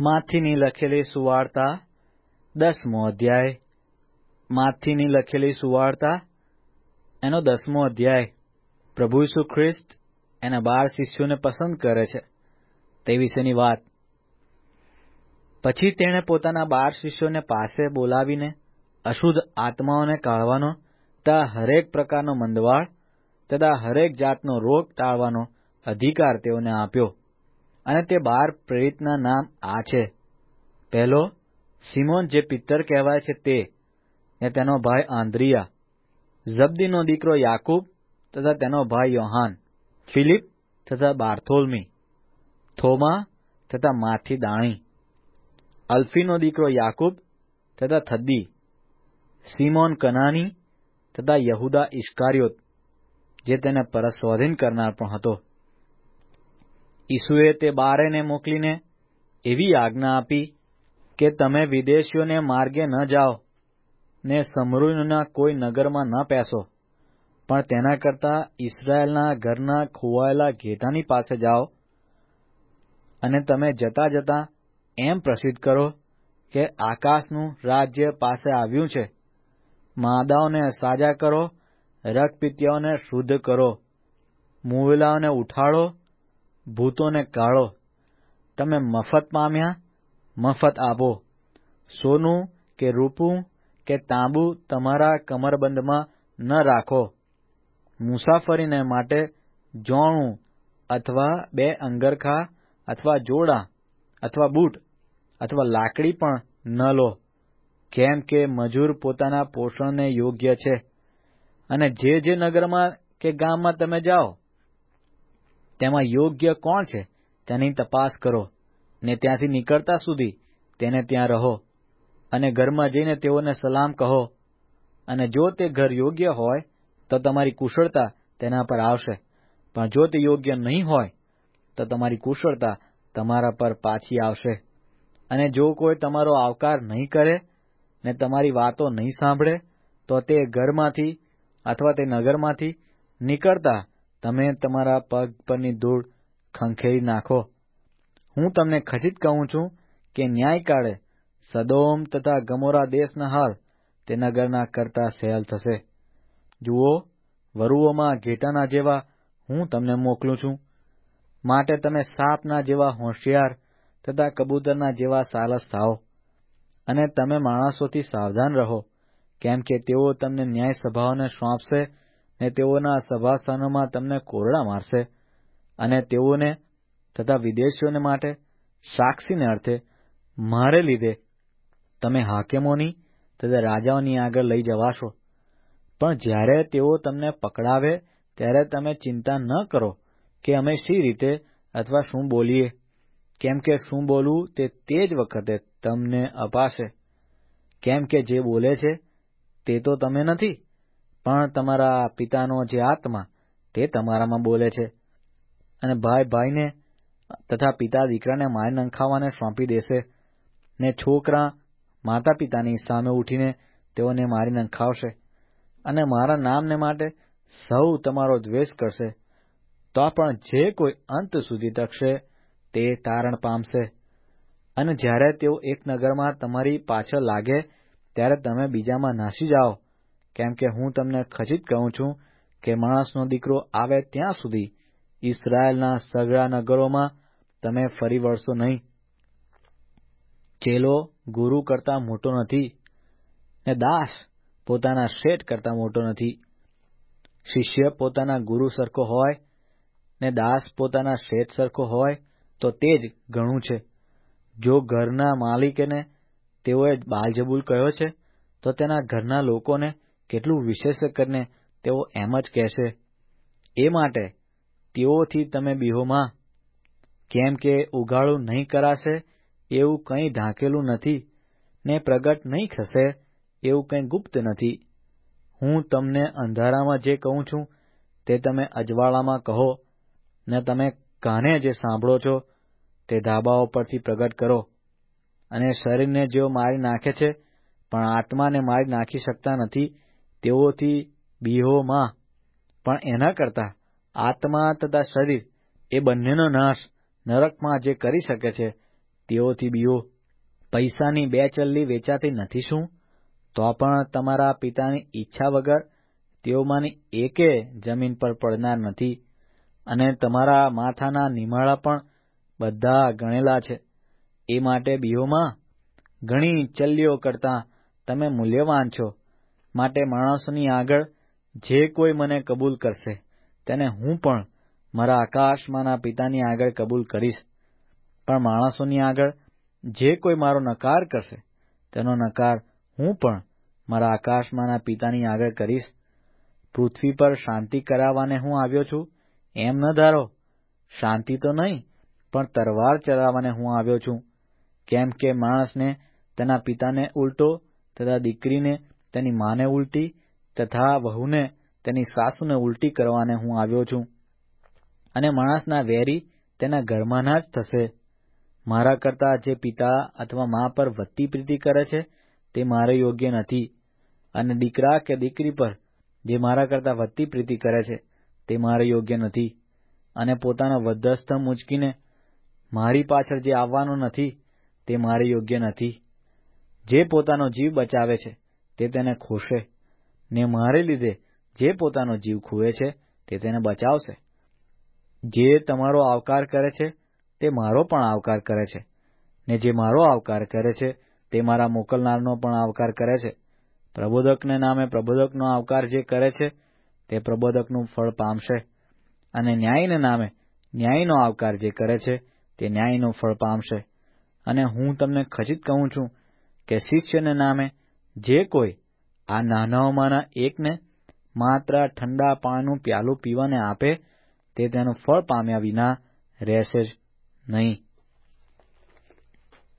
માથીની લખેલી સુવાર્તા દસમો અધ્યાય. માથીની લખેલી સુવાર્તા એનો દસમો અધ્યાય. પ્રભુ ઈસુ ખ્રિસ્ત એના બાર શિષ્યોને પસંદ કરે છે તે વિશેની વાત. પછી તેણે પોતાના બાર શિષ્યોને પાસે બોલાવીને અશુદ્ધ આત્માઓને કાઢવાનો તથા હરેક પ્રકારનો મંદવાળ તથા હરેક જાતનો રોગ ટાળવાનો અધિકાર તેઓને આપ્યો. અને તે બાર પ્રેરિતના નામ આ છે. પહેલો, સિમોન જે પિત્તર કહેવાય છે તે, ને તેનો ભાઈ આંદ્રિયા. જબ્દીનો દીકરો યાકૂબ તથા તેનો ભાઈ યોહાન. ફિલિપ તથા બાર્થોલમી. થોમા તથા માથી દાણી અલ્ફીનો દીકરો યાકૂબ તથા થદ્દી. સિમોન કનાની તથા યહુદા ઇસ્કારિયોત જે તેને પરસ્વાધીન કરનાર પણ હતો. ઈસુએ તે બારેને મોકલીને એવી આજ્ઞા આપી કે તમે વિદેશીઓને માર્ગે ન જાઓ ને સમરૂનના કોઈ નગરમાં ન પેસો, પણ તેના કરતા ઇસરાયેલના ઘરના ખોવાયેલા ઘેટાની પાસે જાઓ અને તમે જતા જતા એમ પ્રસિદ્ધ કરો કે આકાશનું રાજ્ય પાસે આવ્યું છે. માદાઓને સાજા કરો રક્તપિત્યાઓને શુદ્ધ કરો, મુવેલાઓને ઉઠાડો ભૂતોને કાઢો. તમે મફત પામ્યા? મફત આપો. સોનું કે રૂપું કે તાંબુ તમારા કમરબંધમાં ન રાખો. મુસાફરીને માટે જોણું અથવા બે અંગરખા અથવા જોડા અથવા બૂટ અથવા લાકડી પણ ન લો. કેમ કે મજૂર પોતાના પોષણને યોગ્ય છે. અને જે જે નગરમાં કે ગામમાં તમે જાઓ તેમાં યોગ્ય કોણ છે તેની તપાસ કરો ને ત્યાંથી નીકળતા સુધી તેને ત્યાં રહો અને ઘરમાં જઈને તેઓને સલામ કહો અને જો તે ઘર યોગ્ય હોય તો તમારી કુશળતા તેના પર આવશે. પણ જો તે યોગ્ય નહીં હોય તો તમારી કુશળતા તમારા પર પાછી આવશે. અને જો કોઈ તમારો આવકાર નહીં કરે ને તમારી વાતો નહીં સાંભળે તો તે ઘરમાંથી અથવા તે નગરમાંથી નીકળતા તમે તમારા પગ પરની ધૂળ ખંખેરી નાખો. હું તમને ખચિત કહું છું કે ન્યાય કાળે સદોમ તથા ગમોરા દેશના હાલ તે નગરના કરતા સહેલ થશે. જુઓ, વરુઓમાં ઘેટાના જેવા હું તમને મોકલું છું. માટે તમે સાપના જેવા હોશિયાર તથા કબૂતરના જેવા સાલસ થાઓ. અને તમે માણસોથી સાવધાન રહો, કેમ કે તેઓ તમને ન્યાય સભાઓને સોંપશે ને તેઓના સભાસ્થાનોમાં તમને કોરડા મારશે અને તેઓને તથા વિદેશીઓને માટે સાક્ષીને અર્થે મારે લીધે તમે હાકેમોની તથા રાજાઓની આગળ લઈ જવાશો. પણ જ્યારે તેઓ તમને પકડાવે, ત્યારે તમે ચિંતા ન કરો કે અમે શી રીતે અથવા શું બોલીએ. કેમ કે શું બોલવું તે તે જ વખતે તમને અપાશે. કેમ કે જે બોલે છે તે તો તમે નથી. પણ તમારા પિતાનો જે આત્મા, તે તમારામાં બોલે છે. અને ભાઈ ભાઈને તથા પિતા દીકરાને મારી નંખાવાને સોંપી દેશે. ને છોકરા માતા પિતાની સામે ઉઠીને તેઓને મારી નંખાવશે. અને મારા નામને માટે સૌ તમારો દ્વેષ કરશે. તો પણ જે કોઈ અંત સુધી ટકશે, તે તારણ પામશે. અને જ્યારે તેઓ એક નગરમાં તમારી પાછળ લાગે, ત્યારે તમે બીજામાં નાસી જાઓ. કેમ કે હું તમને ખચિત કહું છું કે માણસનો દીકરો આવે ત્યાં સુધી ઇસરાયેલના સગળા નગરોમાં તમે ફરી વળશો નહીં. ચેલો ગુરુ કરતા મોટો નથી ને દાસ પોતાના શેઠ કરતા મોટો નથી. શિષ્ય પોતાના ગુરુ સરખો હોય ને દાસ પોતાના શેઠ સરખો હોય તો તે જ ઘણું છે. જો ઘરના માલિકને તેઓએ બાલજબુલ કહ્યો છે, તો તેના ઘરના લોકોને કેટલું વિશેષ કરીને તેઓ એમ જ કહેશે, એ માટે તેઓથી તમે બીહોમાં કેમ કે ઉઘાડું નહીં કરાશે, એવું કંઈ ઢાંકેલું નથી, ને પ્રગટ નહીં થશે, એવું કંઈ ગુપ્ત નથી. હું તમને અંધારામાં જે કહું છું, તે તમે અજવાળામાં કહો, ને તમે કાને જે સાંભળો છો, તે ધાબાઓ પરથી પ્રગટ કરો. અને શરીરને જેઓ મારી નાખે છે, પણ આત્માને મારી નાખી શકતા નથી તેઓથી બીહોમાં પણ એના કરતા આત્મા તથા શરીર એ બંનેનો નાશ નરકમાં જે કરી શકે છે, તેઓથી બીહો પૈસાની બે ચલ્લી વેચાતી નથી શું? તો પણ તમારા પિતાની ઈચ્છા વગર તેઓમાંની એકે જમીન પર પડનાર નથી અને તમારા માથાના નિમાળા પણ બધા ગણેલા છે. એ માટે બીહોમાં ઘણી ચલ્લીઓ કરતાં તમે મૂલ્યવાન છો. માટે માણસોની આગળ જે કોઈ મને કબૂલ કરશે, તેને હું પણ મારા આકાશમાંના પિતાની આગળ કબૂલ કરીશ. પણ માણસોની આગળ જે કોઈ મારો નકાર કરશે, તેનો નકાર હું પણ મારા આકાશમાંના પિતાની આગળ કરીશ. પૃથ્વી પર શાંતિ કરાવવાને હું આવ્યો છું, એમ ન ધારો. શાંતિ તો નહીં, પણ તરવાર ચલાવવાને હું આવ્યો છું. કેમ કે માણસને તેના પિતાને ઉલટો તથા દીકરીને તેની માને ઉલટી તથા વહુને તેની સાસુને ઉલટી કરવાને હું આવ્યો છું. અને માણસના વેરી તેના ઘરમાંના જ થશે. મારા કરતા જે પિતા અથવા મા પર વધતી પ્રીતિ કરે છે, તે મારે યોગ્ય નથી. અને દીકરા કે દીકરી પર જે મારા કરતા વધતી પ્રીતિ કરે છે, તે મારે યોગ્ય નથી. અને પોતાના વધસ્તંભ મૂંચકીને મારી પાછળ જે આવવાનું નથી, તે મારે યોગ્ય નથી. જે પોતાનો જીવ બચાવે છે તે તેને ખોશે. ને મારે લીધે જે પોતાનો જીવ ખુએ છે, તે તેને બચાવશે. જે તમારો આવકાર કરે છે, તે મારો પણ આવકાર કરે છે. ને જે મારો આવકાર કરે છે, તે મારા મોકલનારનો પણ આવકાર કરે છે. પ્રબોધકને નામે પ્રબોધકનો આવકાર જે કરે છે, તે પ્રબોધકનું ફળ પામશે. અને ન્યાયને નામે ન્યાયનો આવકાર જે કરે છે, તે ન્યાયનું ફળ પામશે. અને હું તમને ખચિત કહું છું કે શિષ્યને નામે જે કોઈ આ નાનાઓમાંના એકને માત્ર ઠંડા પાણીનું પ્યાલું પીવાને આપે, તે તેનું ફળ પામ્યા વિના રહેશે જ નહીં.